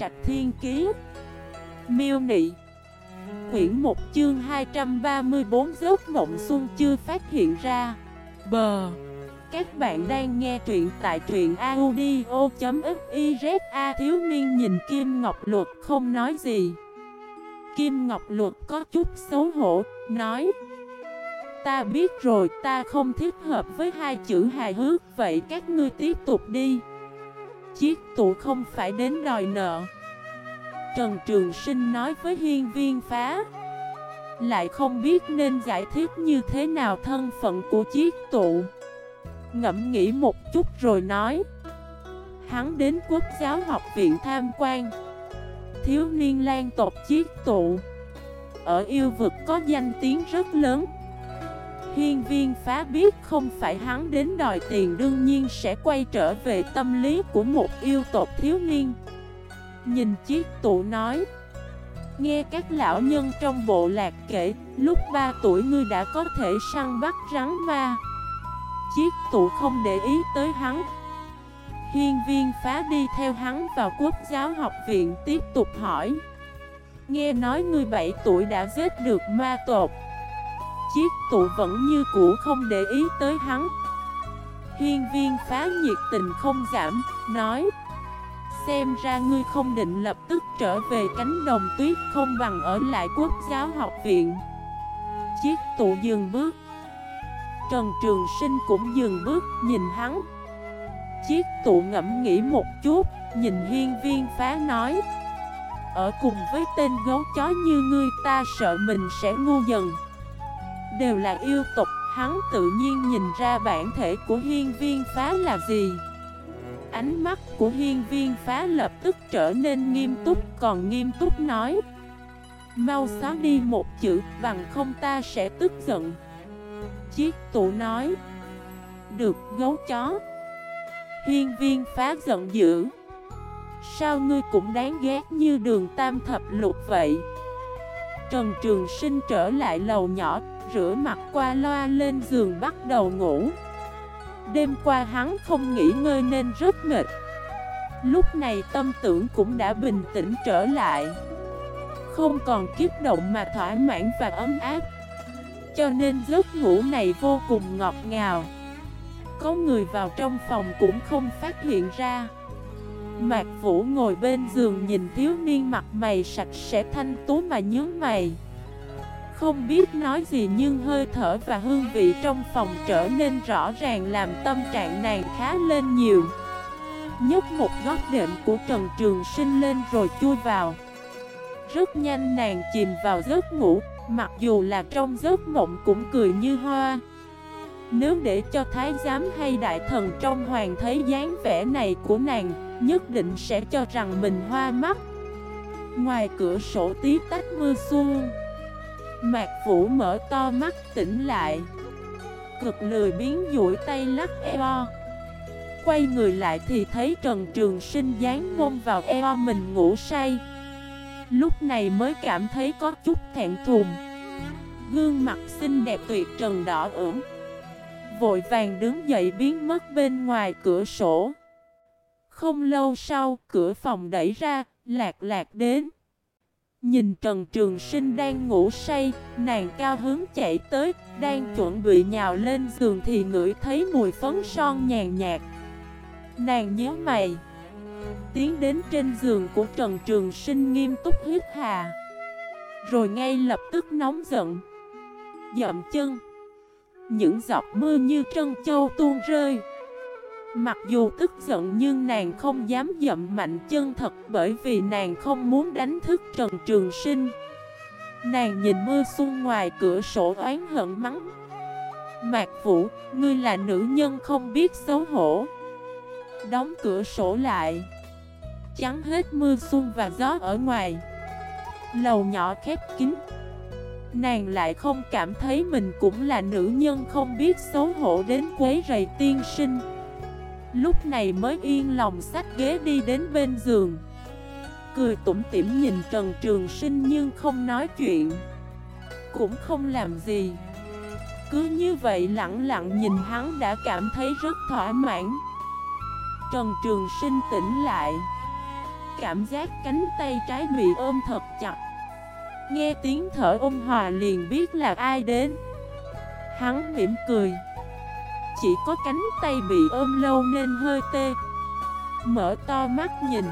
Trạch Thiên Kiế Miêu Nị. Quyển 1 chương 234 Giấc Mộng Xuân chưa phát hiện ra. Bờ Các bạn đang nghe truyện tại truyện audio.xyz A thiếu niên nhìn Kim Ngọc Luật không nói gì. Kim Ngọc Luật có chút xấu hổ, nói Ta biết rồi, ta không thích hợp với hai chữ hài hước Vậy các ngươi tiếp tục đi. Chiếc tụ không phải đến đòi nợ. Trần Trường Sinh nói với hiên viên phá. Lại không biết nên giải thích như thế nào thân phận của chiếc tụ Ngẫm nghĩ một chút rồi nói. Hắn đến quốc giáo học viện tham quan. Thiếu niên lan tộc chiếc tụ Ở yêu vực có danh tiếng rất lớn. Hiên viên phá biết không phải hắn đến đòi tiền đương nhiên sẽ quay trở về tâm lý của một yêu tộc thiếu niên. Nhìn chiếc tụ nói, Nghe các lão nhân trong bộ lạc kể, Lúc 3 tuổi ngươi đã có thể săn bắt rắn ma. Chiếc tụ không để ý tới hắn. Hiên viên phá đi theo hắn vào quốc giáo học viện tiếp tục hỏi, Nghe nói ngươi 7 tuổi đã giết được ma tộc Chiếc tụ vẫn như cũ không để ý tới hắn. Hiên viên phá nhiệt tình không giảm, nói Xem ra ngươi không định lập tức trở về cánh đồng tuyết không bằng ở lại quốc giáo học viện. Chiếc tụ dừng bước. Trần Trường Sinh cũng dừng bước nhìn hắn. Chiếc tụ ngẫm nghĩ một chút Nhìn hiên viên phá nói Ở cùng với tên gấu chó như ngươi ta sợ mình sẽ ngu dần. Đều là yêu tục Hắn tự nhiên nhìn ra bản thể của hiên viên phá là gì. Ánh mắt của hiên viên phá lập tức trở nên nghiêm túc, Còn nghiêm túc nói, Mau xóa đi một chữ, Bằng không ta sẽ tức giận. Chiếc tụ nói, Được, gấu chó. Hiên viên phá giận dữ, Sao ngươi cũng đáng ghét như đường tam thập lục vậy? Trần Trường Sinh trở lại lầu nhỏ Rửa mặt qua loa lên giường bắt đầu ngủ. Đêm qua hắn không nghỉ ngơi nên rất mệt. Lúc này tâm tưởng cũng đã bình tĩnh trở lại. Không còn kiếp động mà thỏa mãn và ấm áp. Cho nên giấc ngủ này vô cùng ngọt ngào. Có người vào trong phòng cũng không phát hiện ra. Mạc Vũ ngồi bên giường nhìn thiếu niên mặt mày sạch sẽ thanh tú mà nhớ mày không biết nói gì nhưng hơi thở và hương vị trong phòng trở nên rõ ràng làm tâm trạng nàng khá lên nhiều. Nhấc một góc đệm của Trần Trường Sinh lên rồi chui vào. Rất nhanh nàng chìm vào giấc ngủ, Mặc dù là trong giấc mộng cũng cười như hoa. Nếu để cho thái giám hay đại thần trong hoàng thấy dáng vẻ này của nàng, Nhất định sẽ cho rằng mình hoa mắt. Ngoài cửa sổ tí tách mưa xuân. Mạc Vũ mở to mắt tỉnh lại. Cực lười biến duỗi tay lắc eo. Quay người lại thì thấy Trần Trường Sinh dán mông vào eo mình ngủ say. Lúc này mới cảm thấy có chút thẹn thùng. Gương mặt xinh đẹp tuyệt trần đỏ ửng. Vội vàng đứng dậy biến mất bên ngoài cửa sổ. Không lâu sau, cửa phòng đẩy ra, Lạc lạc đến. Nhìn Trần Trường Sinh đang ngủ say, nàng cao hướng chạy tới, đang chuẩn bị nhào lên giường thì ngửi thấy mùi phấn son nhàn nhạt. Nàng nhớ mày, tiến đến trên giường của Trần Trường Sinh nghiêm túc hít hà, rồi ngay lập tức nóng giận, dậm chân, những giọt mưa như trân châu tuôn rơi. Mặc dù tức giận nhưng nàng không dám dậm mạnh chân thật bởi vì nàng không muốn đánh thức Trần Trường Sinh. Nàng nhìn mưa xuân ngoài cửa sổ oán hận mắng. Mạc Vũ, ngươi là nữ nhân không biết xấu hổ. Đóng cửa sổ lại. Chắn hết mưa xuân và gió ở ngoài. Lầu nhỏ khép kín. Nàng lại không cảm thấy mình cũng là nữ nhân không biết xấu hổ đến quấy rầy tiên sinh. Lúc này mới yên lòng sách ghế đi đến bên giường. Cười tủm tỉm nhìn Trần Trường Sinh nhưng không nói chuyện. Cũng không làm gì. Cứ như vậy lặng lặng nhìn hắn đã cảm thấy rất thỏa mãn. Trần Trường Sinh tỉnh lại. Cảm giác cánh tay trái bị ôm thật chặt. Nghe tiếng thở ôm hòa liền biết là ai đến. Hắn mỉm cười. Chỉ có cánh tay bị ôm lâu nên hơi tê. Mở to mắt nhìn.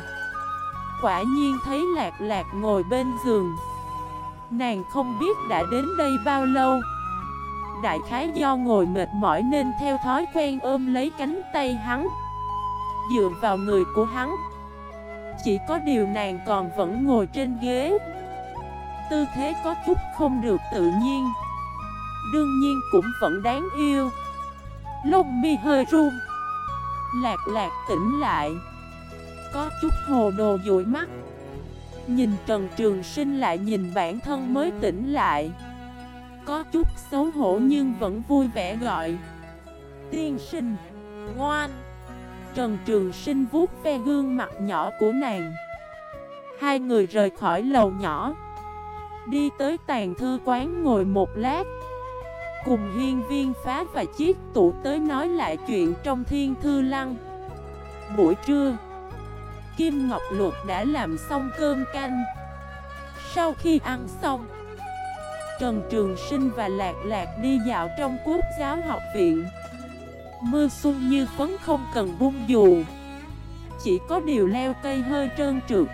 Quả nhiên thấy lạc lạc ngồi bên giường. Nàng không biết đã đến đây bao lâu. Đại khái do ngồi mệt mỏi nên theo thói quen ôm lấy cánh tay hắn. Dựa vào người của hắn. Chỉ có điều nàng còn vẫn ngồi trên ghế. Tư thế có chút không được tự nhiên. Đương nhiên cũng vẫn đáng yêu. Lông mi hơi run. Lạc lạc tỉnh lại. Có chút hồ đồ dụi mắt. Nhìn Trần Trường Sinh lại nhìn bản thân mới tỉnh lại. Có chút xấu hổ nhưng vẫn vui vẻ gọi. Tiên sinh, Ngoan. Trần Trường Sinh vuốt ve gương mặt nhỏ của nàng. Hai người rời khỏi lầu nhỏ. Đi tới tàn thư quán ngồi một lát. Cùng hiên viên phá và chiếc tủ tới nói lại chuyện trong thiên thư lăng. Buổi trưa, Kim Ngọc Luật đã làm xong cơm canh. Sau khi ăn xong, Trần Trường Sinh và Lạc Lạc đi dạo trong quốc giáo học viện. Mưa xuân như phấn không cần bung dù, Chỉ có điều leo cây hơi trơn trượt.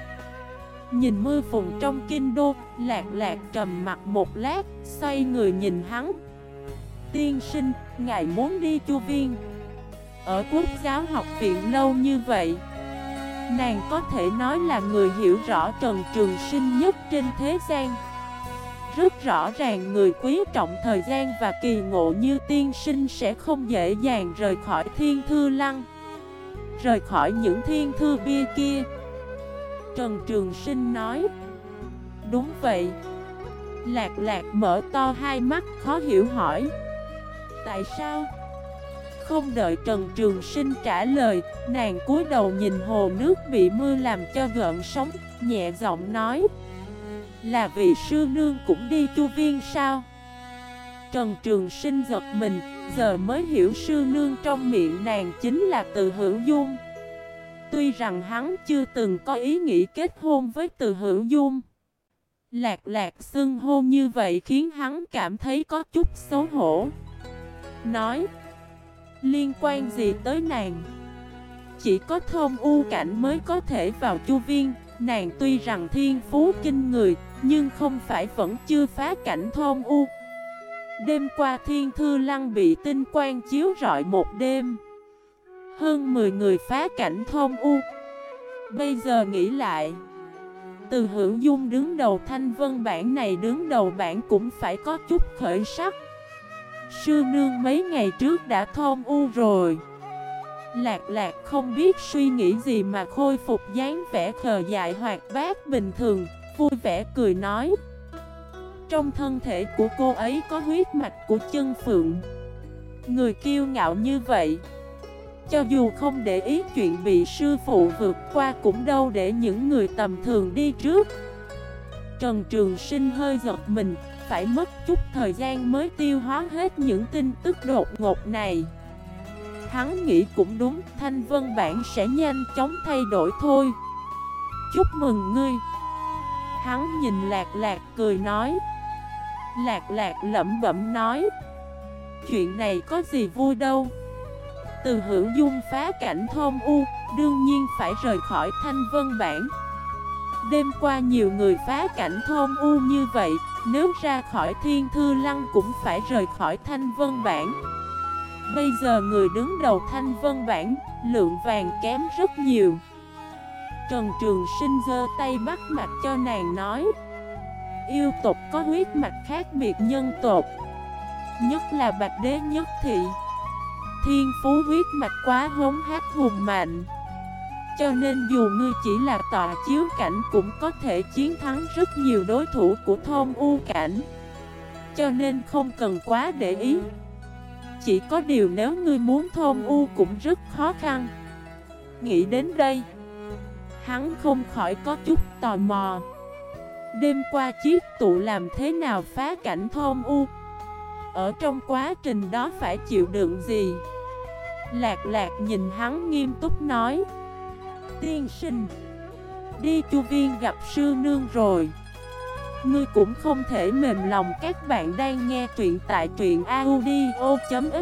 Nhìn mưa phùng trong kinh đô, Lạc lạc trầm mặt một lát, Xoay người nhìn hắn. Tiên sinh, ngài muốn đi chu viên. Ở quốc giáo học viện lâu như vậy Nàng có thể nói là người hiểu rõ Trần Trường Sinh nhất trên thế gian. Rất rõ ràng người quý trọng thời gian và kỳ ngộ như tiên sinh sẽ không dễ dàng rời khỏi thiên thư lăng Rời khỏi những thiên thư bia kia. Trần Trường Sinh nói Đúng vậy. Lạc lạc mở to hai mắt khó hiểu hỏi Tại sao? Không đợi Trần Trường Sinh trả lời, Nàng cúi đầu nhìn hồ nước bị mưa làm cho gợn sóng, Nhẹ giọng nói Là vì sư nương cũng đi chu viên sao? Trần Trường Sinh giật mình, Giờ mới hiểu sư nương trong miệng nàng chính là từ hữu dung Tuy rằng hắn chưa từng có ý nghĩ kết hôn với từ hữu dung Lạc lạc xưng hôn như vậy khiến hắn cảm thấy có chút xấu hổ Nói, Liên quan gì tới nàng? Chỉ có thôn u cảnh mới có thể vào chu viên. Nàng tuy rằng thiên phú kinh người, Nhưng không phải vẫn chưa phá cảnh thôn u. Đêm qua thiên thư lăng bị tinh quang chiếu rọi một đêm. Hơn 10 người phá cảnh thôn U. Bây giờ nghĩ lại, Từ hữu dung đứng đầu thanh vân bản này đứng đầu bản cũng phải có chút khởi sắc. Sư nương mấy ngày trước đã thông U rồi. Lạc lạc không biết suy nghĩ gì mà khôi phục dáng vẻ khờ dại hoạt bát bình thường, Vui vẻ cười nói. Trong thân thể của cô ấy có huyết mạch của chân phượng. Người kiêu ngạo như vậy, cho dù không để ý chuyện bị sư phụ vượt qua cũng đâu để những người tầm thường đi trước. Trần Trường Sinh hơi giật mình phải mất chút thời gian mới tiêu hóa hết những tin tức đột ngột này. Hắn nghĩ cũng đúng Thanh Vân Bản sẽ nhanh chóng thay đổi thôi. Chúc mừng ngươi. Hắn nhìn Lạc Lạc cười nói. Lạc Lạc lẩm bẩm nói. Chuyện này có gì vui đâu. Từ hữu dung phá cảnh thôn U, đương nhiên phải rời khỏi thanh vân bản. Đêm qua nhiều người phá cảnh thôn U như vậy, nếu ra khỏi thiên thư lăng cũng phải rời khỏi thanh vân bản Bây giờ người đứng đầu thanh vân bản, lượng vàng kém rất nhiều. Trần Trường Sinh giơ tay bắt mặt cho nàng nói Yêu tộc có huyết mạch khác biệt nhân tộc Nhất là bạch đế nhất thị. Thiên phú huyết mạch quá hống hát hùng mạnh. Cho nên dù ngươi chỉ là tọa chiếu cảnh cũng có thể chiến thắng rất nhiều đối thủ của thôn u cảnh. Cho nên không cần quá để ý. Chỉ có điều nếu ngươi muốn thôn u cũng rất khó khăn. Nghĩ đến đây, Hắn không khỏi có chút tò mò. Đêm qua chiếc tụ làm thế nào phá cảnh thôn u? Ở trong quá trình đó phải chịu đựng gì? Lạc lạc nhìn hắn nghiêm túc nói. Tiên sinh, đi chu viên gặp sư nương rồi. Ngươi cũng không thể mềm lòng, các bạn đang nghe truyện tại truyện audio.fif